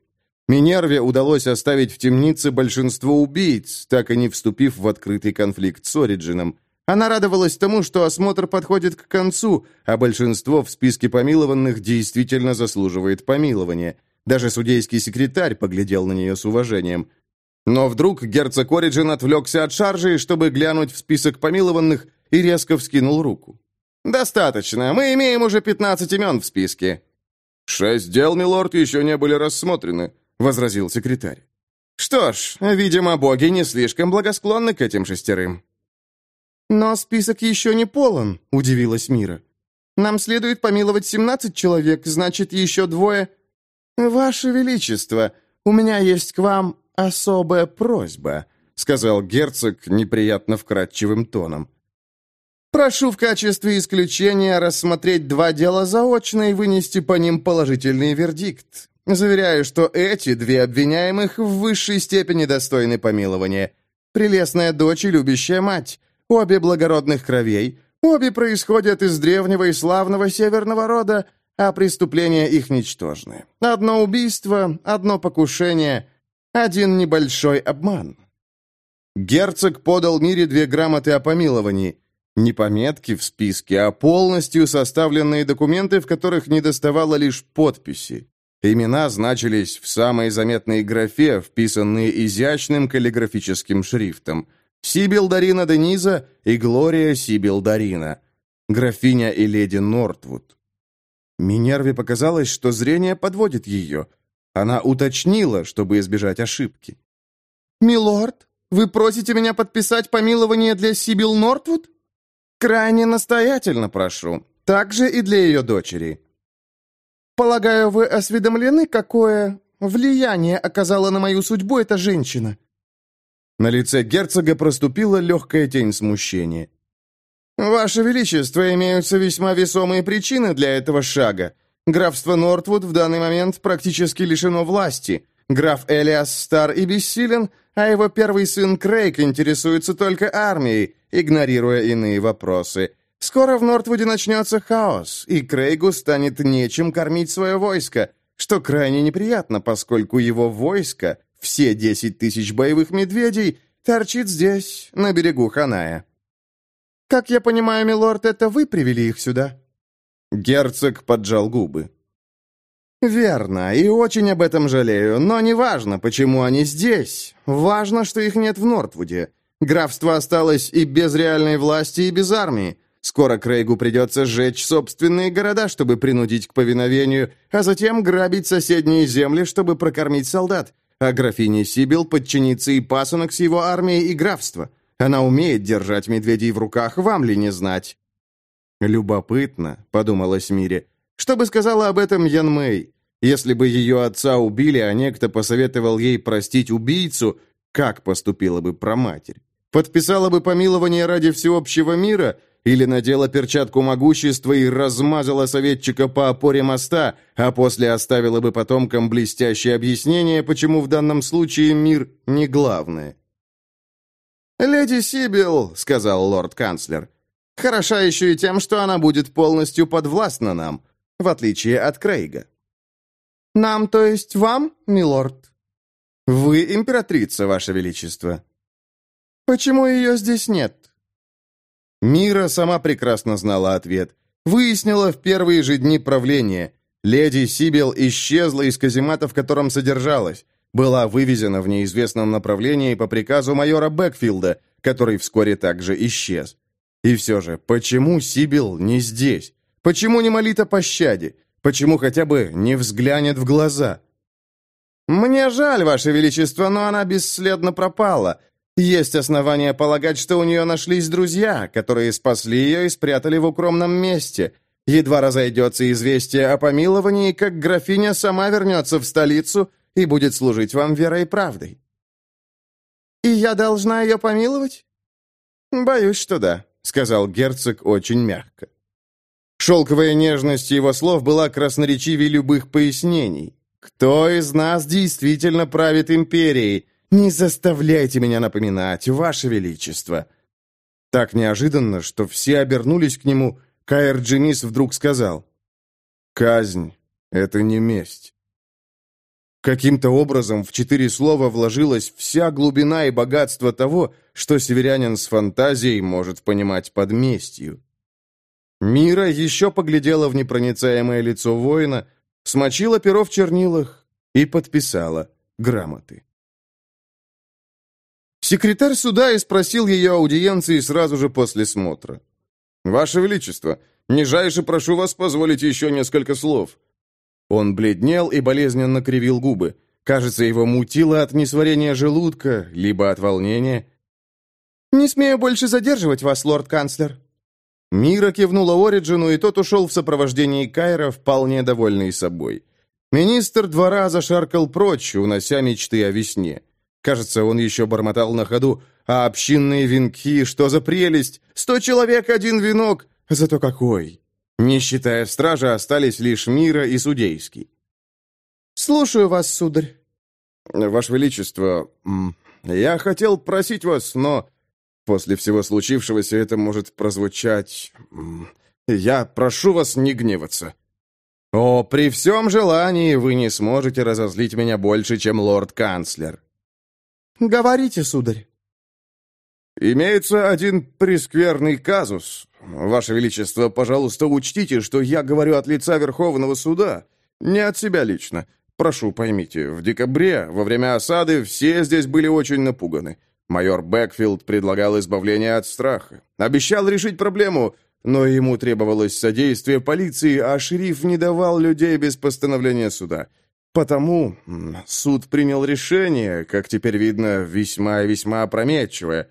Минерве удалось оставить в темнице большинство убийц, так и не вступив в открытый конфликт с Ориджином. Она радовалась тому, что осмотр подходит к концу, а большинство в списке помилованных действительно заслуживает помилования. Даже судейский секретарь поглядел на нее с уважением. Но вдруг герцог Ориджин отвлекся от шаржи, чтобы глянуть в список помилованных, и резко вскинул руку. «Достаточно. Мы имеем уже 15 имен в списке». «Шесть дел, милорд, еще не были рассмотрены», — возразил секретарь. «Что ж, видимо, боги не слишком благосклонны к этим шестерым». «Но список еще не полон», — удивилась Мира. «Нам следует помиловать семнадцать человек, значит, еще двое...» «Ваше Величество, у меня есть к вам особая просьба», — сказал герцог неприятно вкрадчивым тоном. «Прошу в качестве исключения рассмотреть два дела заочно и вынести по ним положительный вердикт. Заверяю, что эти две обвиняемых в высшей степени достойны помилования. прелестная дочь и любящая мать. Обе благородных кровей, обе происходят из древнего и славного северного рода, а преступления их ничтожны. Одно убийство, одно покушение, один небольшой обман». Герцог подал Мире две грамоты о помиловании. Не пометки в списке, а полностью составленные документы, в которых недоставало лишь подписи. Имена значились в самой заметной графе, вписанные изящным каллиграфическим шрифтом. Сибил Дарина Дениза и Глория Сибил Дарина. Графиня и леди Нортвуд. Минерве показалось, что зрение подводит ее. Она уточнила, чтобы избежать ошибки. «Милорд, вы просите меня подписать помилование для Сибил Нортвуд?» «Крайне настоятельно прошу. Также и для ее дочери». «Полагаю, вы осведомлены, какое влияние оказала на мою судьбу эта женщина?» На лице герцога проступила легкая тень смущения. «Ваше Величество, имеются весьма весомые причины для этого шага. Графство Нортвуд в данный момент практически лишено власти. Граф Элиас стар и бессилен, а его первый сын Крейг интересуется только армией, игнорируя иные вопросы. Скоро в Нортвуде начнется хаос, и Крейгу станет нечем кормить свое войско, что крайне неприятно, поскольку его войско, все десять тысяч боевых медведей, торчит здесь, на берегу Ханая. «Как я понимаю, милорд, это вы привели их сюда?» Герцог поджал губы. «Верно, и очень об этом жалею, но не важно, почему они здесь. Важно, что их нет в Нортвуде. Графство осталось и без реальной власти, и без армии. Скоро Крейгу придется сжечь собственные города, чтобы принудить к повиновению, а затем грабить соседние земли, чтобы прокормить солдат. А графине Сибил подчинится и пасынок с его армией и графство. Она умеет держать медведей в руках, вам ли не знать?» «Любопытно», — подумалась Мире. «Что бы сказала об этом Ян Мэй? Если бы ее отца убили, а некто посоветовал ей простить убийцу, как поступила бы проматерь? Подписала бы помилование ради всеобщего мира или надела перчатку могущества и размазала советчика по опоре моста, а после оставила бы потомкам блестящее объяснение, почему в данном случае мир не главное. «Леди Сибил», — сказал лорд-канцлер, — «хороша еще и тем, что она будет полностью подвластна нам, в отличие от Крейга». «Нам, то есть вам, милорд?» «Вы императрица, ваше величество». «Почему ее здесь нет?» Мира сама прекрасно знала ответ. Выяснила в первые же дни правления. Леди Сибил исчезла из каземата, в котором содержалась была вывезена в неизвестном направлении по приказу майора Бэкфилда, который вскоре также исчез. И все же, почему Сибил не здесь? Почему не молит о пощаде? Почему хотя бы не взглянет в глаза? «Мне жаль, Ваше Величество, но она бесследно пропала. Есть основания полагать, что у нее нашлись друзья, которые спасли ее и спрятали в укромном месте. Едва разойдется известие о помиловании, как графиня сама вернется в столицу и будет служить вам верой и правдой». «И я должна ее помиловать?» «Боюсь, что да», — сказал герцог очень мягко. Шелковая нежность его слов была красноречивее любых пояснений. «Кто из нас действительно правит империей? Не заставляйте меня напоминать, ваше величество!» Так неожиданно, что все обернулись к нему, Каэр Дженис вдруг сказал, «Казнь — это не месть. Каким-то образом в четыре слова вложилась вся глубина и богатство того, что северянин с фантазией может понимать под местью. Мира еще поглядела в непроницаемое лицо воина, смочила перо в чернилах и подписала грамоты. Секретарь суда и спросил ее аудиенции сразу же после смотра. «Ваше Величество, нижайше прошу вас позволить еще несколько слов. Он бледнел и болезненно кривил губы. Кажется, его мутило от несварения желудка, либо от волнения. «Не смею больше задерживать вас, лорд-канцлер». Мира кивнула Ориджину, и тот ушел в сопровождении Кайра, вполне довольный собой. Министр два раза шаркал прочь, унося мечты о весне. Кажется, он еще бормотал на ходу, а общинные венки, что за прелесть! Сто человек, один венок! Зато какой! Не считая стража, остались лишь Мира и Судейский. «Слушаю вас, сударь». «Ваше Величество, я хотел просить вас, но после всего случившегося это может прозвучать... Я прошу вас не гневаться». «О, при всем желании вы не сможете разозлить меня больше, чем лорд-канцлер». «Говорите, сударь». «Имеется один прескверный казус. Ваше Величество, пожалуйста, учтите, что я говорю от лица Верховного Суда, не от себя лично. Прошу, поймите, в декабре, во время осады, все здесь были очень напуганы. Майор Бэкфилд предлагал избавление от страха. Обещал решить проблему, но ему требовалось содействие полиции, а шериф не давал людей без постановления суда. Потому суд принял решение, как теперь видно, весьма и весьма опрометчивое.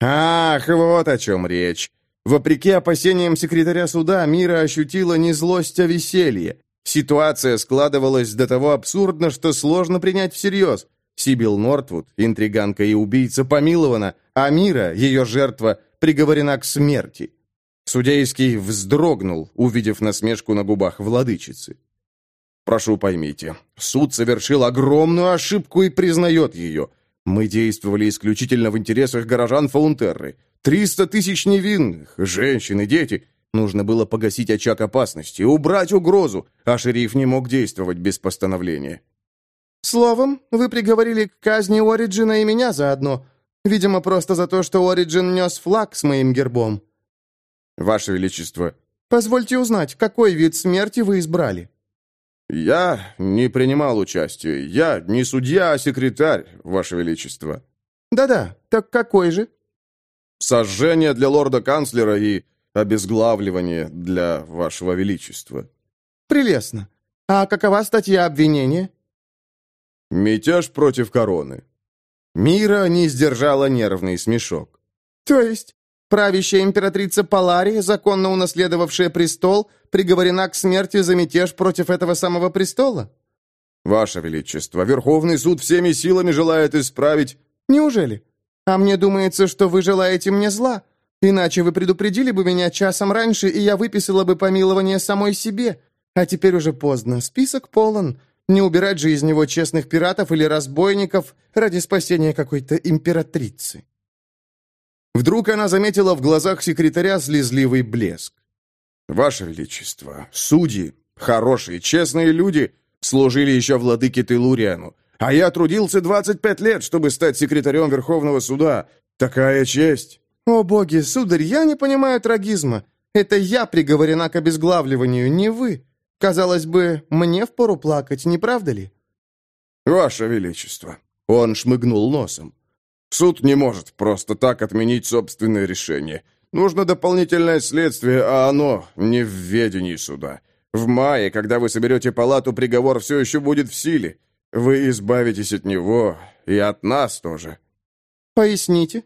Ах, вот о чем речь. Вопреки опасениям секретаря суда, Мира ощутила не злость, а веселье. Ситуация складывалась до того абсурдно, что сложно принять всерьез. Сибил Нортвуд, интриганка и убийца, помилована, а Мира, ее жертва, приговорена к смерти. Судейский вздрогнул, увидев насмешку на губах владычицы. «Прошу поймите, суд совершил огромную ошибку и признает ее. Мы действовали исключительно в интересах горожан Фаунтерры. Триста тысяч невинных, женщин и дети. Нужно было погасить очаг опасности, убрать угрозу, а шериф не мог действовать без постановления. «Словом, вы приговорили к казни Ориджина и меня заодно. Видимо, просто за то, что Ориджин нес флаг с моим гербом». «Ваше Величество...» «Позвольте узнать, какой вид смерти вы избрали?» «Я не принимал участия. Я не судья, а секретарь, Ваше Величество». «Да-да, так какой же?» «Сожжение для лорда-канцлера и обезглавливание для Вашего Величества». «Прелестно. А какова статья обвинения?» «Мятеж против короны». Мира не сдержала нервный смешок. «То есть правящая императрица Палари, законно унаследовавшая престол, приговорена к смерти за мятеж против этого самого престола?» «Ваше Величество, Верховный суд всеми силами желает исправить...» «Неужели? А мне думается, что вы желаете мне зла. Иначе вы предупредили бы меня часом раньше, и я выписала бы помилование самой себе. А теперь уже поздно, список полон. Не убирать же из него честных пиратов или разбойников ради спасения какой-то императрицы. Вдруг она заметила в глазах секретаря слезливый блеск. «Ваше Величество, судьи, хорошие, честные люди, служили еще владыке Телуриану, а я трудился 25 лет, чтобы стать секретарем Верховного суда. Такая честь!» «О боги, сударь, я не понимаю трагизма. Это я приговорена к обезглавливанию, не вы. Казалось бы, мне впору плакать, не правда ли?» «Ваше Величество!» Он шмыгнул носом. «Суд не может просто так отменить собственное решение. Нужно дополнительное следствие, а оно не в ведении суда. В мае, когда вы соберете палату, приговор все еще будет в силе. Вы избавитесь от него и от нас тоже». «Поясните?»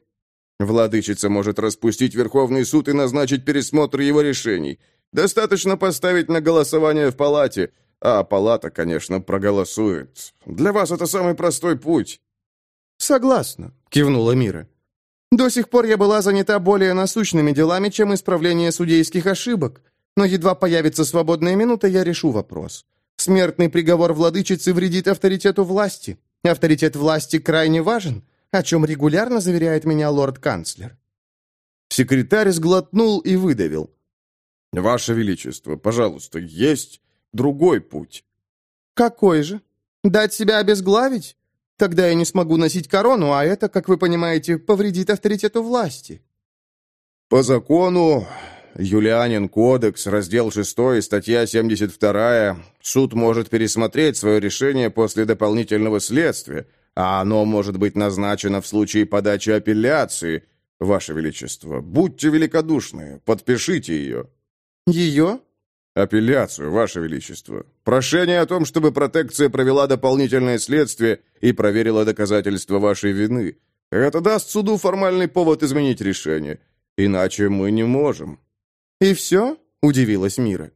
Владычица может распустить Верховный суд и назначить пересмотр его решений. Достаточно поставить на голосование в палате, а палата, конечно, проголосует. Для вас это самый простой путь». «Согласна», — кивнула Мира. «До сих пор я была занята более насущными делами, чем исправление судейских ошибок. Но едва появится свободная минута, я решу вопрос. Смертный приговор владычицы вредит авторитету власти. Авторитет власти крайне важен, о чем регулярно заверяет меня лорд-канцлер». Секретарь сглотнул и выдавил. «Ваше Величество, пожалуйста, есть другой путь». «Какой же? Дать себя обезглавить? Тогда я не смогу носить корону, а это, как вы понимаете, повредит авторитету власти». «По закону, Юлианин кодекс, раздел 6, статья 72, суд может пересмотреть свое решение после дополнительного следствия, а оно может быть назначено в случае подачи апелляции. Ваше Величество, будьте великодушны, подпишите ее». «Ее?» «Апелляцию, Ваше Величество. Прошение о том, чтобы протекция провела дополнительное следствие и проверила доказательства вашей вины. Это даст суду формальный повод изменить решение. Иначе мы не можем». «И все?» — удивилась Мира.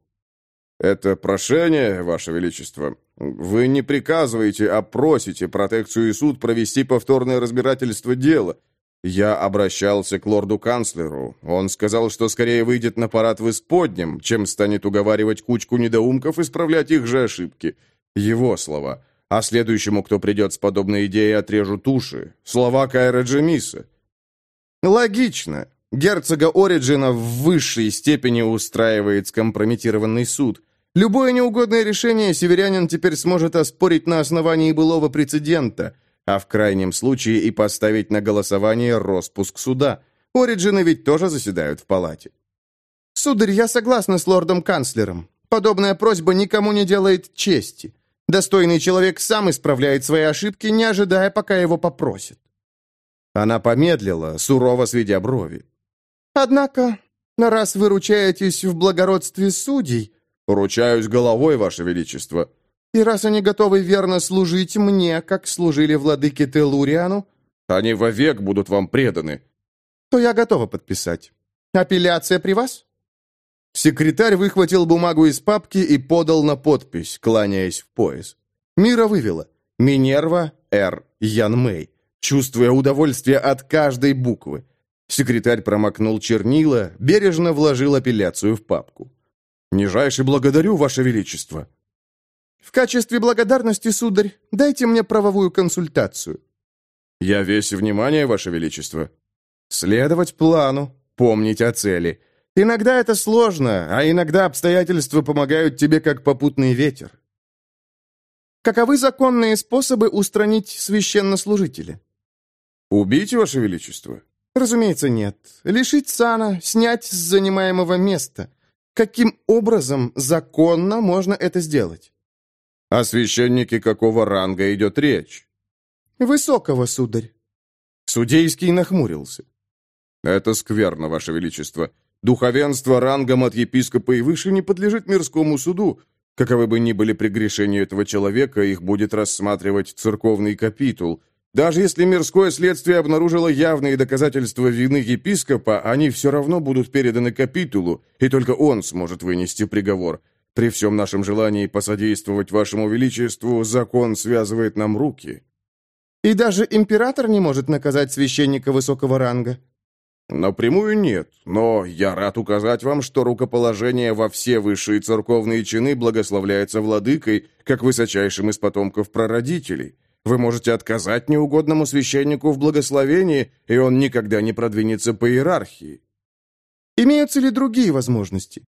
«Это прошение, Ваше Величество. Вы не приказываете, а просите протекцию и суд провести повторное разбирательство дела. Я обращался к лорду-канцлеру. Он сказал, что скорее выйдет на парад в исподнем, чем станет уговаривать кучку недоумков исправлять их же ошибки. Его слова. а следующему, кто придет с подобной идеей, отрежу туши. Слова Кайра Джемиса. Логично. Герцога Ориджина в высшей степени устраивает скомпрометированный суд. Любое неугодное решение северянин теперь сможет оспорить на основании былого прецедента, а в крайнем случае и поставить на голосование распуск суда. Ориджины ведь тоже заседают в палате. «Сударь, я согласна с лордом-канцлером. Подобная просьба никому не делает чести. Достойный человек сам исправляет свои ошибки, не ожидая, пока его попросят». Она помедлила, сурово сведя брови. «Однако, раз вы ручаетесь в благородстве судей...» «Ручаюсь головой, Ваше Величество». «И раз они готовы верно служить мне, как служили владыке Телуриану...» «Они вовек будут вам преданы». «То я готова подписать. Апелляция при вас?» Секретарь выхватил бумагу из папки и подал на подпись, кланяясь в пояс. Мира вывела. Минерва Р. Ян Мэй, чувствуя удовольствие от каждой буквы. Секретарь промокнул чернила, бережно вложил апелляцию в папку. «Нижайше благодарю, Ваше Величество». «В качестве благодарности, сударь, дайте мне правовую консультацию». «Я весь внимание, Ваше Величество». «Следовать плану, помнить о цели». Иногда это сложно, а иногда обстоятельства помогают тебе как попутный ветер. Каковы законные способы устранить священнослужителя? Убить, Ваше Величество? Разумеется, нет. Лишить сана, снять с занимаемого места. Каким образом законно можно это сделать? О священнике какого ранга идет речь? Высокого, сударь. Судейский нахмурился. Это скверно, Ваше Величество. Духовенство рангом от епископа и выше не подлежит мирскому суду. Каковы бы ни были прегрешения этого человека, их будет рассматривать церковный капитул. Даже если мирское следствие обнаружило явные доказательства вины епископа, они все равно будут переданы капитулу, и только он сможет вынести приговор. При всем нашем желании посодействовать вашему величеству, закон связывает нам руки». «И даже император не может наказать священника высокого ранга?» Напрямую нет, но я рад указать вам, что рукоположение во все высшие церковные чины благословляется владыкой, как высочайшим из потомков прародителей. Вы можете отказать неугодному священнику в благословении, и он никогда не продвинется по иерархии. Имеются ли другие возможности?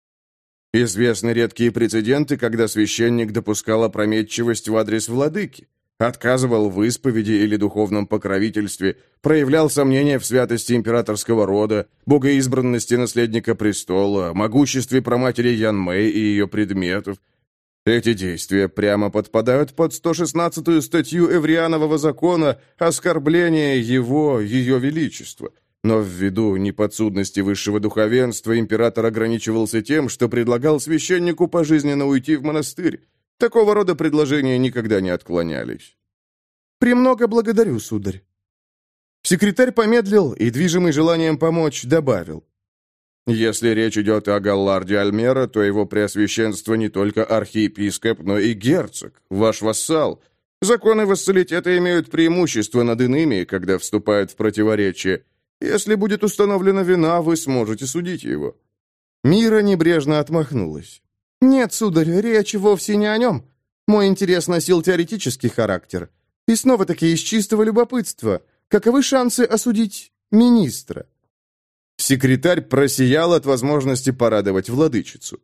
Известны редкие прецеденты, когда священник допускал опрометчивость в адрес владыки отказывал в исповеди или духовном покровительстве, проявлял сомнения в святости императорского рода, богоизбранности наследника престола, могуществе проматери Ян Мэй и ее предметов. Эти действия прямо подпадают под 116-ю статью Эврианового закона «Оскорбление его, ее величества». Но ввиду неподсудности высшего духовенства император ограничивался тем, что предлагал священнику пожизненно уйти в монастырь, Такого рода предложения никогда не отклонялись. «Премного благодарю, сударь». Секретарь помедлил и, движимый желанием помочь, добавил. «Если речь идет о Галларде Альмера, то его преосвященство не только архиепископ, но и герцог, ваш вассал. Законы вассалитета имеют преимущество над иными, когда вступают в противоречие. Если будет установлена вина, вы сможете судить его». Мира небрежно отмахнулась. «Нет, сударь, речь вовсе не о нем. Мой интерес носил теоретический характер. И снова-таки из чистого любопытства. Каковы шансы осудить министра?» Секретарь просиял от возможности порадовать владычицу.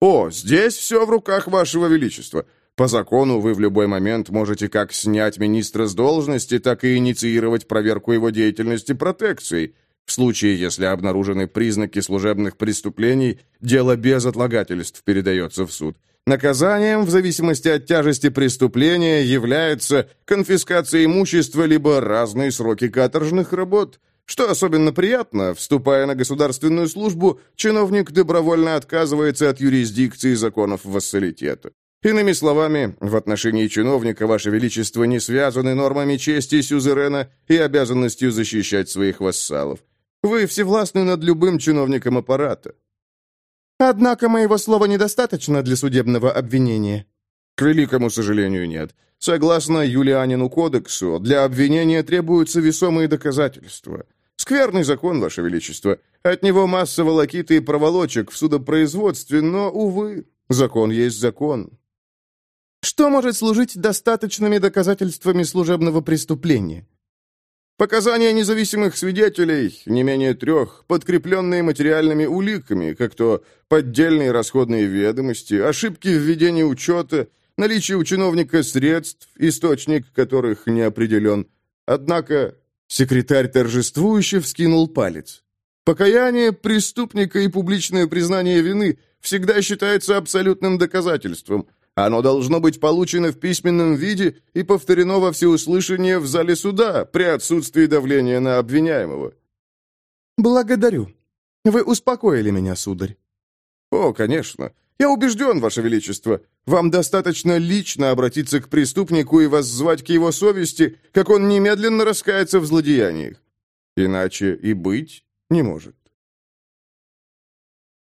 «О, здесь все в руках вашего величества. По закону вы в любой момент можете как снять министра с должности, так и инициировать проверку его деятельности протекцией. В случае, если обнаружены признаки служебных преступлений, дело без отлагательств передается в суд. Наказанием, в зависимости от тяжести преступления, является конфискация имущества либо разные сроки каторжных работ. Что особенно приятно, вступая на государственную службу, чиновник добровольно отказывается от юрисдикции законов вассалитета. Иными словами, в отношении чиновника, Ваше Величество, не связаны нормами чести сюзерена и обязанностью защищать своих вассалов. Вы всевластны над любым чиновником аппарата». «Однако моего слова недостаточно для судебного обвинения». «К великому сожалению, нет. Согласно Юлианину кодексу, для обвинения требуются весомые доказательства. Скверный закон, Ваше Величество. От него масса волокиты и проволочек в судопроизводстве, но, увы, закон есть закон». Что может служить достаточными доказательствами служебного преступления? Показания независимых свидетелей, не менее трех, подкрепленные материальными уликами, как то поддельные расходные ведомости, ошибки в ведении учета, наличие у чиновника средств, источник которых не определен. Однако секретарь торжествующе вскинул палец. Покаяние преступника и публичное признание вины всегда считается абсолютным доказательством – оно должно быть получено в письменном виде и повторено во всеуслышание в зале суда при отсутствии давления на обвиняемого». «Благодарю. Вы успокоили меня, сударь». «О, конечно. Я убежден, Ваше Величество. Вам достаточно лично обратиться к преступнику и воззвать к его совести, как он немедленно раскается в злодеяниях. Иначе и быть не может».